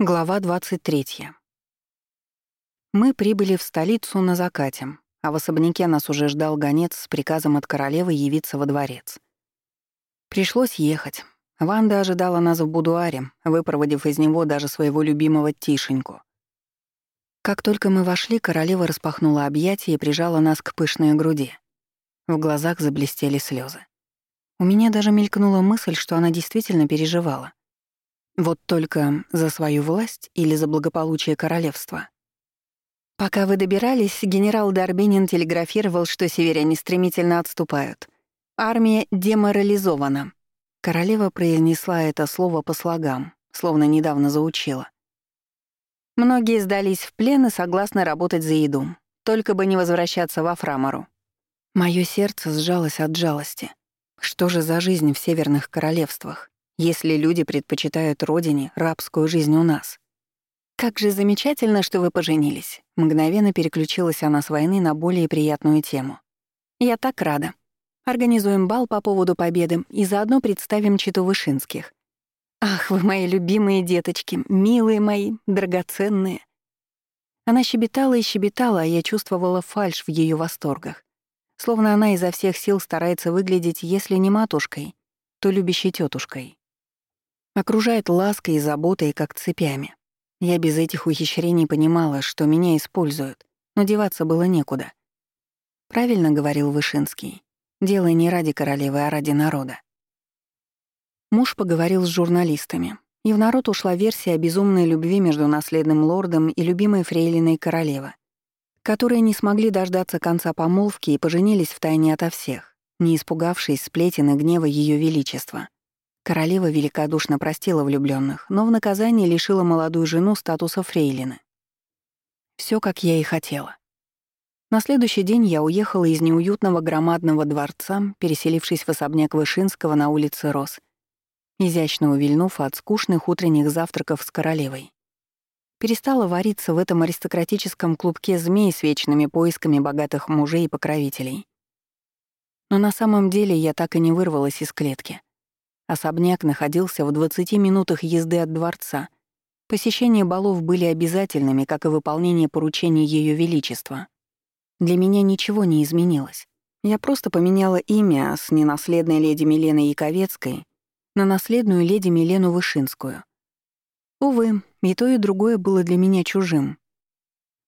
Глава 23. Мы прибыли в столицу на закате, а в особняке нас уже ждал гонец с приказом от королевы явиться во дворец. Пришлось ехать. Ванда ожидала нас в будуаре, выпроводив из него даже своего любимого Тишеньку. Как только мы вошли, королева распахнула объятия и прижала нас к пышной груди. В глазах заблестели слезы. У меня даже мелькнула мысль, что она действительно переживала — вот только за свою власть или за благополучие королевства. Пока вы добирались, генерал Дарбинин телеграфировал, что северяне стремительно отступают. Армия деморализована. Королева произнесла это слово по слогам, словно недавно заучила. Многие сдались в плен и согласны работать за еду, только бы не возвращаться во Фрамору. Моё сердце сжалось от жалости. Что же за жизнь в северных королевствах? Если люди предпочитают родине рабскую жизнь у нас. «Как же замечательно, что вы поженились», — мгновенно переключилась она с войны на более приятную тему. «Я так рада. Организуем бал по поводу победы и заодно представим читу Вышинских. Ах, вы мои любимые деточки, милые мои, драгоценные». Она щебетала и щебетала, а я чувствовала фальшь в ее восторгах. Словно она изо всех сил старается выглядеть, если не матушкой, то любящей тетушкой. Окружает лаской и заботой, как цепями. Я без этих ухищрений понимала, что меня используют, но деваться было некуда. Правильно говорил Вышинский. Дело не ради королевы, а ради народа. Муж поговорил с журналистами, и в народ ушла версия о безумной любви между наследным лордом и любимой фрейлиной королевы, которые не смогли дождаться конца помолвки и поженились втайне ото всех, не испугавшись сплетен и гнева Ее Величества. Королева великодушно простила влюбленных, но в наказание лишила молодую жену статуса фрейлины. Все, как я и хотела. На следующий день я уехала из неуютного громадного дворца, переселившись в особняк Вышинского на улице Рос, изящно увильнув от скучных утренних завтраков с королевой. Перестала вариться в этом аристократическом клубке змей с вечными поисками богатых мужей и покровителей. Но на самом деле я так и не вырвалась из клетки. Особняк находился в 20 минутах езды от дворца. Посещение балов были обязательными, как и выполнение поручений Ее Величества. Для меня ничего не изменилось. Я просто поменяла имя с ненаследной леди Милены Яковецкой на наследную леди Милену Вышинскую. Увы, и то, и другое было для меня чужим.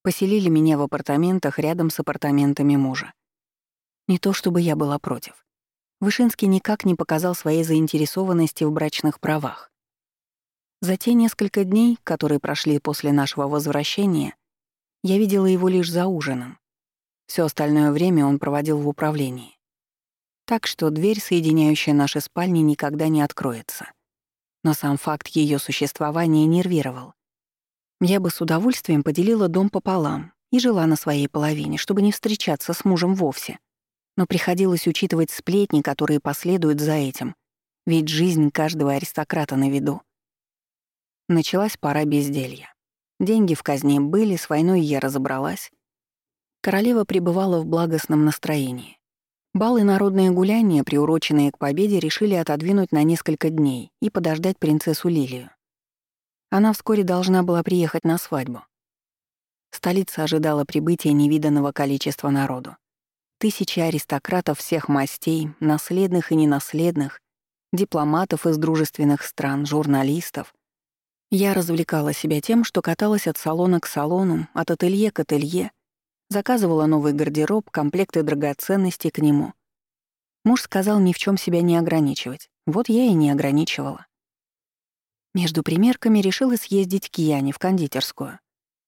Поселили меня в апартаментах рядом с апартаментами мужа. Не то чтобы я была против. Вышинский никак не показал своей заинтересованности в брачных правах. За те несколько дней, которые прошли после нашего возвращения, я видела его лишь за ужином. Все остальное время он проводил в управлении. Так что дверь, соединяющая наши спальни, никогда не откроется. Но сам факт ее существования нервировал. Я бы с удовольствием поделила дом пополам и жила на своей половине, чтобы не встречаться с мужем вовсе — но приходилось учитывать сплетни, которые последуют за этим, ведь жизнь каждого аристократа на виду. Началась пора безделья. Деньги в казне были, с войной я разобралась. Королева пребывала в благостном настроении. Бал и народные гуляния, приуроченные к победе, решили отодвинуть на несколько дней и подождать принцессу Лилию. Она вскоре должна была приехать на свадьбу. Столица ожидала прибытия невиданного количества народу. Тысячи аристократов всех мастей, наследных и ненаследных, дипломатов из дружественных стран, журналистов. Я развлекала себя тем, что каталась от салона к салону, от ателье к ателье, заказывала новый гардероб, комплекты драгоценностей к нему. Муж сказал ни в чем себя не ограничивать. Вот я и не ограничивала. Между примерками решила съездить к Яне в кондитерскую.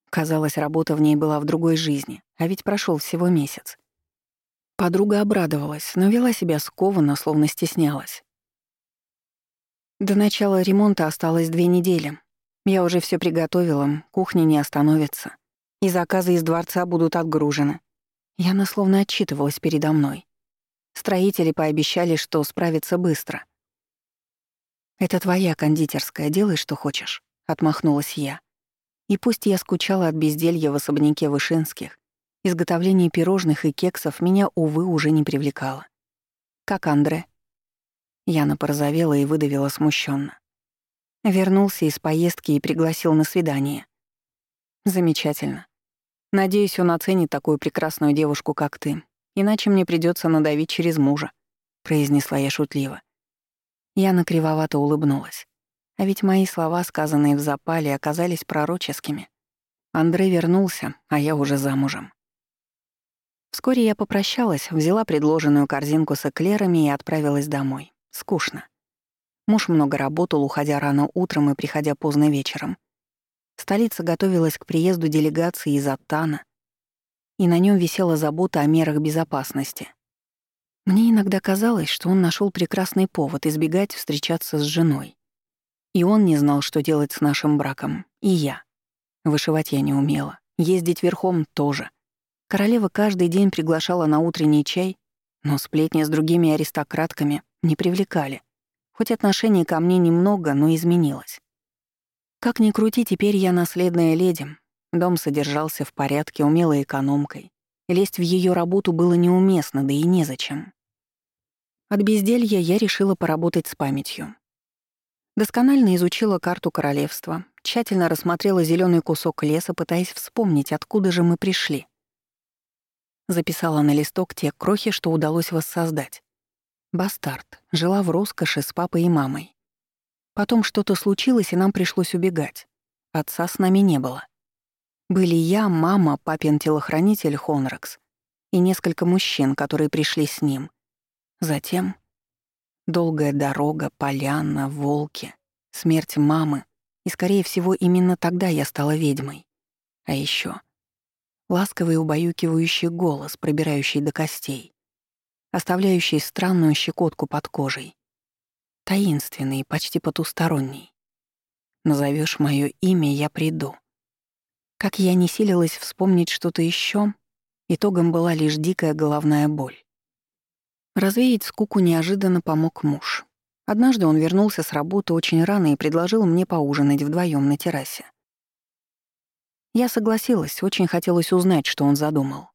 Казалось, работа в ней была в другой жизни, а ведь прошел всего месяц. Подруга обрадовалась, но вела себя скованно, словно стеснялась. До начала ремонта осталось две недели. Я уже все приготовила, кухня не остановится. И заказы из дворца будут отгружены. Яна словно отчитывалась передо мной. Строители пообещали, что справятся быстро. «Это твоя кондитерская, делай, что хочешь», — отмахнулась я. И пусть я скучала от безделья в особняке Вышинских, Изготовление пирожных и кексов меня, увы, уже не привлекало. Как Андре. Яна порозовела и выдавила смущенно. Вернулся из поездки и пригласил на свидание. Замечательно. Надеюсь, он оценит такую прекрасную девушку, как ты. Иначе мне придется надавить через мужа», — произнесла я шутливо. Яна кривовато улыбнулась. А ведь мои слова, сказанные в запале, оказались пророческими. Андрей вернулся, а я уже замужем. Вскоре я попрощалась, взяла предложенную корзинку с эклерами и отправилась домой. Скучно. Муж много работал, уходя рано утром и приходя поздно вечером. Столица готовилась к приезду делегации из Аттана, и на нем висела забота о мерах безопасности. Мне иногда казалось, что он нашел прекрасный повод избегать встречаться с женой. И он не знал, что делать с нашим браком, и я. Вышивать я не умела, ездить верхом тоже. Королева каждый день приглашала на утренний чай, но сплетни с другими аристократками не привлекали. Хоть отношение ко мне немного, но изменилось. Как ни крути, теперь я наследная леди. Дом содержался в порядке, умелой экономкой. Лезть в ее работу было неуместно, да и незачем. От безделья я решила поработать с памятью. Досконально изучила карту королевства, тщательно рассмотрела зеленый кусок леса, пытаясь вспомнить, откуда же мы пришли. Записала на листок те крохи, что удалось воссоздать. Бастард. Жила в роскоши с папой и мамой. Потом что-то случилось, и нам пришлось убегать. Отца с нами не было. Были я, мама, папин телохранитель Хонракс и несколько мужчин, которые пришли с ним. Затем долгая дорога, поляна, волки, смерть мамы, и, скорее всего, именно тогда я стала ведьмой. А еще ласковый убаюкивающий голос, пробирающий до костей оставляющий странную щекотку под кожей. Таинственный, почти потусторонний. Назовешь мое имя, я приду. Как я не силилась вспомнить что-то еще, итогом была лишь дикая головная боль. Развеять скуку неожиданно помог муж. Однажды он вернулся с работы очень рано и предложил мне поужинать вдвоем на террасе. Я согласилась, очень хотелось узнать, что он задумал.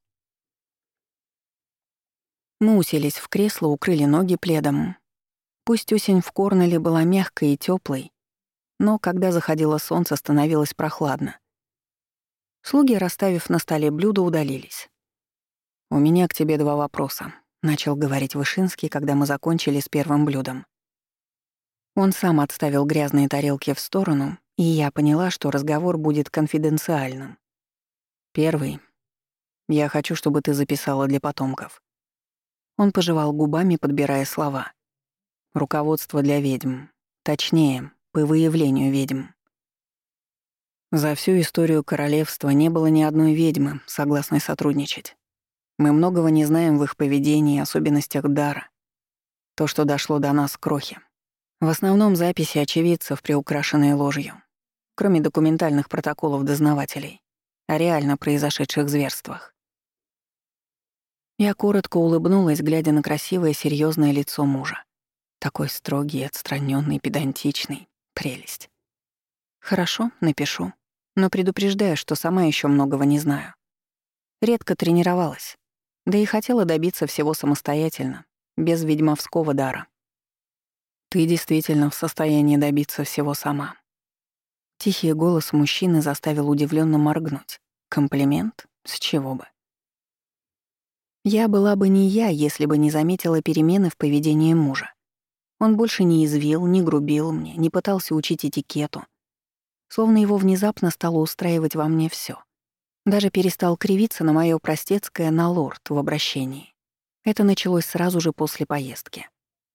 Мы уселись в кресло, укрыли ноги пледом. Пусть осень в Корнеле была мягкой и теплой, но когда заходило солнце, становилось прохладно. Слуги, расставив на столе блюда, удалились. «У меня к тебе два вопроса», — начал говорить Вышинский, когда мы закончили с первым блюдом. Он сам отставил грязные тарелки в сторону, и я поняла, что разговор будет конфиденциальным. Первый. Я хочу, чтобы ты записала для потомков. Он пожевал губами, подбирая слова. Руководство для ведьм. Точнее, по выявлению ведьм. За всю историю королевства не было ни одной ведьмы, согласной сотрудничать. Мы многого не знаем в их поведении и особенностях дара. То, что дошло до нас, крохи. В основном записи очевидцев, приукрашенные ложью. Кроме документальных протоколов дознавателей о реально произошедших зверствах. Я коротко улыбнулась, глядя на красивое, серьезное лицо мужа. Такой строгий, отстраненный, педантичный. Прелесть. Хорошо, напишу. Но предупреждаю, что сама еще многого не знаю. Редко тренировалась. Да и хотела добиться всего самостоятельно, без ведьмовского дара. Ты действительно в состоянии добиться всего сама. Тихий голос мужчины заставил удивленно моргнуть. Комплимент? С чего бы? Я была бы не я, если бы не заметила перемены в поведении мужа. Он больше не извил, не грубил мне, не пытался учить этикету. Словно его внезапно стало устраивать во мне все. Даже перестал кривиться на моё простецкое на лорд в обращении. Это началось сразу же после поездки.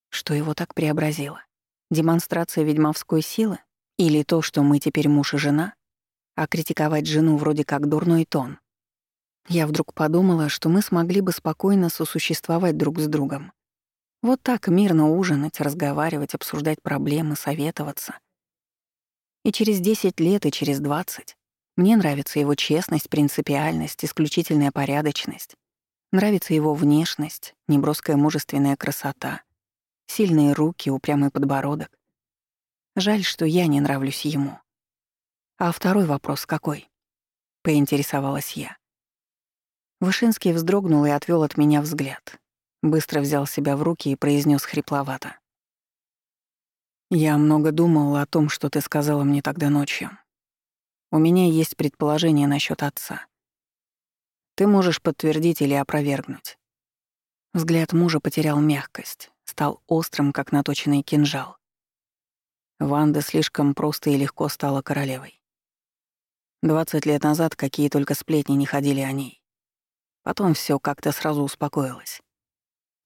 Что его так преобразило? Демонстрация ведьмовской силы? Или то, что мы теперь муж и жена? А критиковать жену вроде как дурной тон — я вдруг подумала, что мы смогли бы спокойно сосуществовать друг с другом. Вот так мирно ужинать, разговаривать, обсуждать проблемы, советоваться. И через 10 лет, и через 20 мне нравится его честность, принципиальность, исключительная порядочность. Нравится его внешность, неброская мужественная красота, сильные руки, упрямый подбородок. Жаль, что я не нравлюсь ему. А второй вопрос какой? Поинтересовалась я. Вышинский вздрогнул и отвел от меня взгляд. Быстро взял себя в руки и произнес хрипловато. Я много думал о том, что ты сказала мне тогда ночью. У меня есть предположение насчет отца. Ты можешь подтвердить или опровергнуть. Взгляд мужа потерял мягкость, стал острым, как наточенный кинжал. Ванда слишком просто и легко стала королевой. Двадцать лет назад какие только сплетни не ходили о ней. Потом все как-то сразу успокоилось.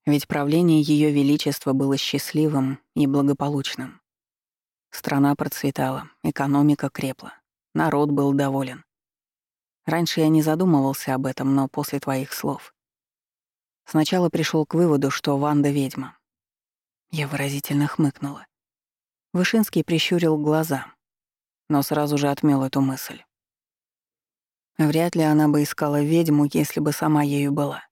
Ведь правление Ее Величества было счастливым и благополучным. Страна процветала, экономика крепла, народ был доволен. Раньше я не задумывался об этом, но после твоих слов. Сначала пришел к выводу, что Ванда — ведьма. Я выразительно хмыкнула. Вышинский прищурил глаза, но сразу же отмел эту мысль. Вряд ли она бы искала ведьму, если бы сама ею была.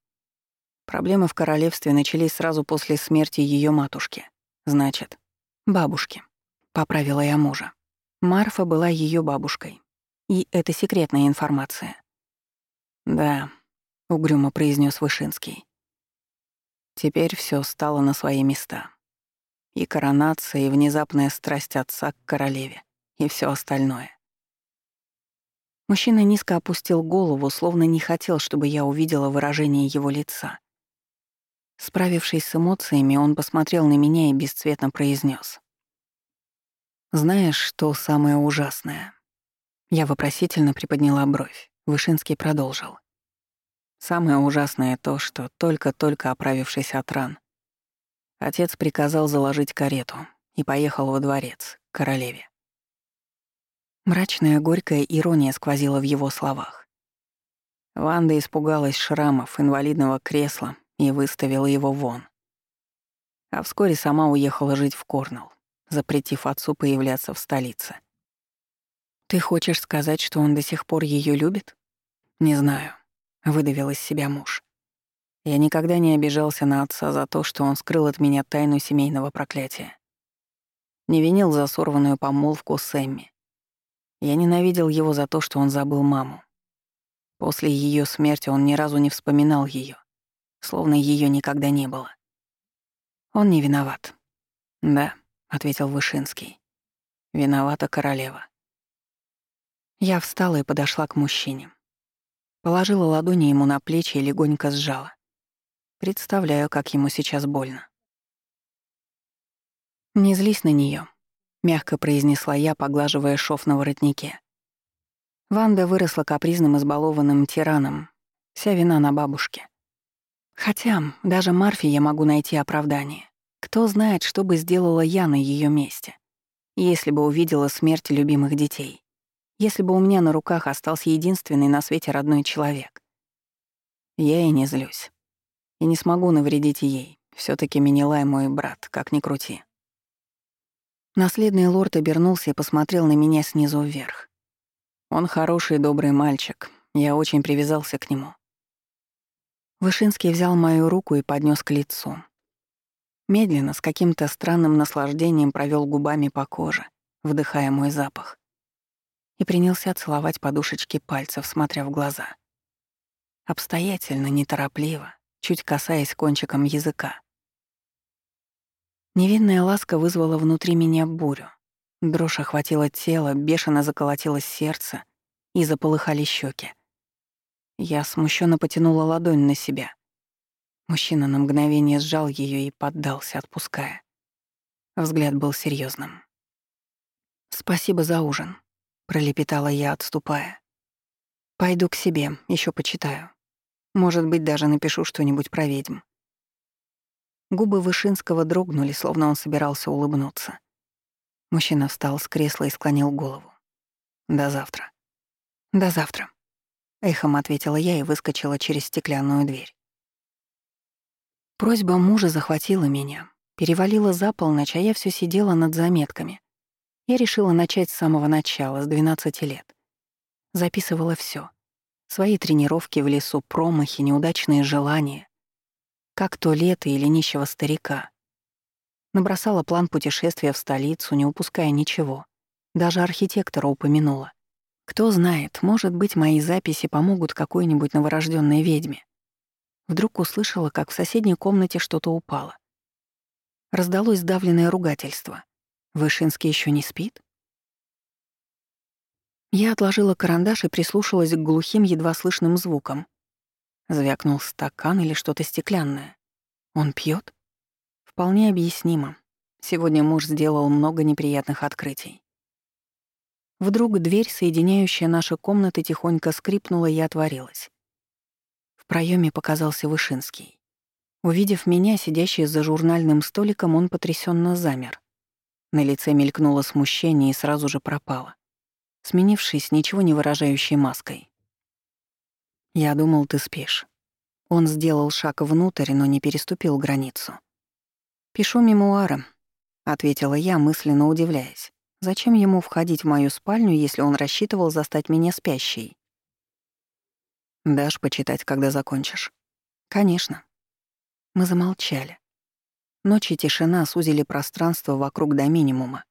Проблемы в королевстве начались сразу после смерти ее матушки. Значит, бабушки. Поправила я мужа. Марфа была ее бабушкой. И это секретная информация. Да, угрюмо произнес Вышинский. Теперь все стало на свои места. И коронация, и внезапная страсть отца к королеве, и все остальное. Мужчина низко опустил голову, словно не хотел, чтобы я увидела выражение его лица. Справившись с эмоциями, он посмотрел на меня и бесцветно произнес: «Знаешь, что самое ужасное?» Я вопросительно приподняла бровь. Вышинский продолжил. «Самое ужасное то, что только-только оправившись от ран, отец приказал заложить карету и поехал во дворец, к королеве. Мрачная горькая ирония сквозила в его словах. Ванда испугалась шрамов, инвалидного кресла и выставила его вон. А вскоре сама уехала жить в Корнелл, запретив отцу появляться в столице. «Ты хочешь сказать, что он до сих пор ее любит?» «Не знаю», — выдавил из себя муж. Я никогда не обижался на отца за то, что он скрыл от меня тайну семейного проклятия. Не винил за сорванную помолвку с Эмми. Я ненавидел его за то, что он забыл маму. После ее смерти он ни разу не вспоминал ее, словно ее никогда не было. Он не виноват. Да, ответил Вышинский. Виновата королева. Я встала и подошла к мужчине. Положила ладони ему на плечи и легонько сжала. Представляю, как ему сейчас больно. Не злись на нее, мягко произнесла я, поглаживая шов на воротнике. Ванда выросла капризным избалованным тираном. Вся вина на бабушке. Хотя даже Марфе я могу найти оправдание. Кто знает, что бы сделала я на ее месте, если бы увидела смерть любимых детей, если бы у меня на руках остался единственный на свете родной человек. Я и не злюсь. И не смогу навредить ей. все таки Минилай мой брат, как ни крути. Наследный лорд обернулся и посмотрел на меня снизу вверх. Он хороший, добрый мальчик. Я очень привязался к нему. Вышинский взял мою руку и поднес к лицу. Медленно, с каким-то странным наслаждением провел губами по коже, вдыхая мой запах. И принялся целовать подушечки пальцев, смотря в глаза. Обстоятельно, неторопливо, чуть касаясь кончиком языка. Невинная ласка вызвала внутри меня бурю. Дрожь охватила тело, бешено заколотилось сердце и заполыхали щеки. Я смущенно потянула ладонь на себя. Мужчина на мгновение сжал ее и поддался, отпуская. Взгляд был серьезным. «Спасибо за ужин», — пролепетала я, отступая. «Пойду к себе, еще почитаю. Может быть, даже напишу что-нибудь про ведьм». Губы Вышинского дрогнули, словно он собирался улыбнуться. Мужчина встал с кресла и склонил голову. «До завтра». «До завтра», Эхом ответила я и выскочила через стеклянную дверь. Просьба мужа захватила меня, перевалила за полночь, а я все сидела над заметками. Я решила начать с самого начала, с 12 лет. Записывала все: Свои тренировки в лесу, промахи, неудачные желания. Как то лето или нищего старика. Набросала план путешествия в столицу, не упуская ничего. Даже архитектора упомянула. Кто знает, может быть, мои записи помогут какой-нибудь новорожденной ведьме. Вдруг услышала, как в соседней комнате что-то упало. Раздалось сдавленное ругательство. Вышинский еще не спит? Я отложила карандаш и прислушалась к глухим, едва слышным звукам. Звякнул стакан или что-то стеклянное. Он пьет? Вполне объяснимо. Сегодня муж сделал много неприятных открытий. Вдруг дверь, соединяющая наши комнаты, тихонько скрипнула и отворилась. В проеме показался Вышинский. Увидев меня, сидящий за журнальным столиком, он потрясенно замер. На лице мелькнуло смущение и сразу же пропало, сменившись ничего не выражающей маской. «Я думал, ты спишь». Он сделал шаг внутрь, но не переступил границу. «Пишу мемуары», — ответила я, мысленно удивляясь. Зачем ему входить в мою спальню, если он рассчитывал застать меня спящей? «Дашь почитать, когда закончишь?» «Конечно». Мы замолчали. Ночь и тишина сузили пространство вокруг до минимума.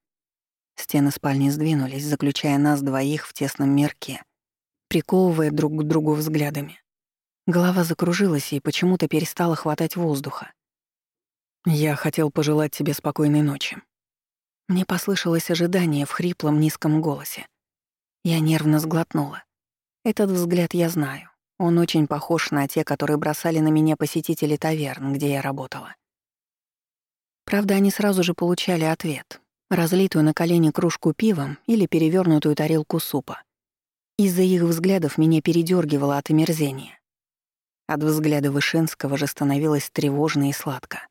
Стены спальни сдвинулись, заключая нас двоих в тесном мирке, приковывая друг к другу взглядами. Голова закружилась и почему-то перестала хватать воздуха. «Я хотел пожелать тебе спокойной ночи». Мне послышалось ожидание в хриплом низком голосе. Я нервно сглотнула. Этот взгляд я знаю. Он очень похож на те, которые бросали на меня посетители таверн, где я работала. Правда, они сразу же получали ответ — разлитую на колени кружку пива или перевернутую тарелку супа. Из-за их взглядов меня передергивало от омерзения. От взгляда Вышинского же становилось тревожно и сладко.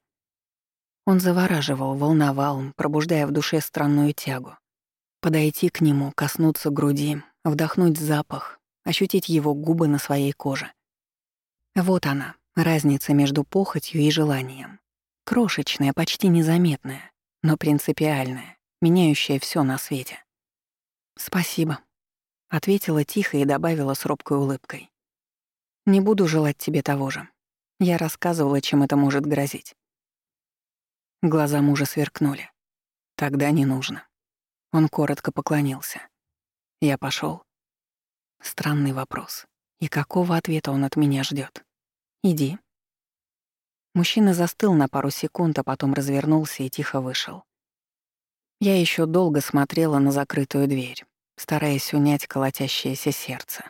Он завораживал, волновал, пробуждая в душе странную тягу. Подойти к нему, коснуться груди, вдохнуть запах, ощутить его губы на своей коже. Вот она, разница между похотью и желанием. Крошечная, почти незаметная, но принципиальная, меняющая все на свете. «Спасибо», — ответила тихо и добавила с робкой улыбкой. «Не буду желать тебе того же. Я рассказывала, чем это может грозить». Глаза мужа сверкнули. «Тогда не нужно». Он коротко поклонился. Я пошел. Странный вопрос. И какого ответа он от меня ждет? Иди. Мужчина застыл на пару секунд, а потом развернулся и тихо вышел. Я еще долго смотрела на закрытую дверь, стараясь унять колотящееся сердце.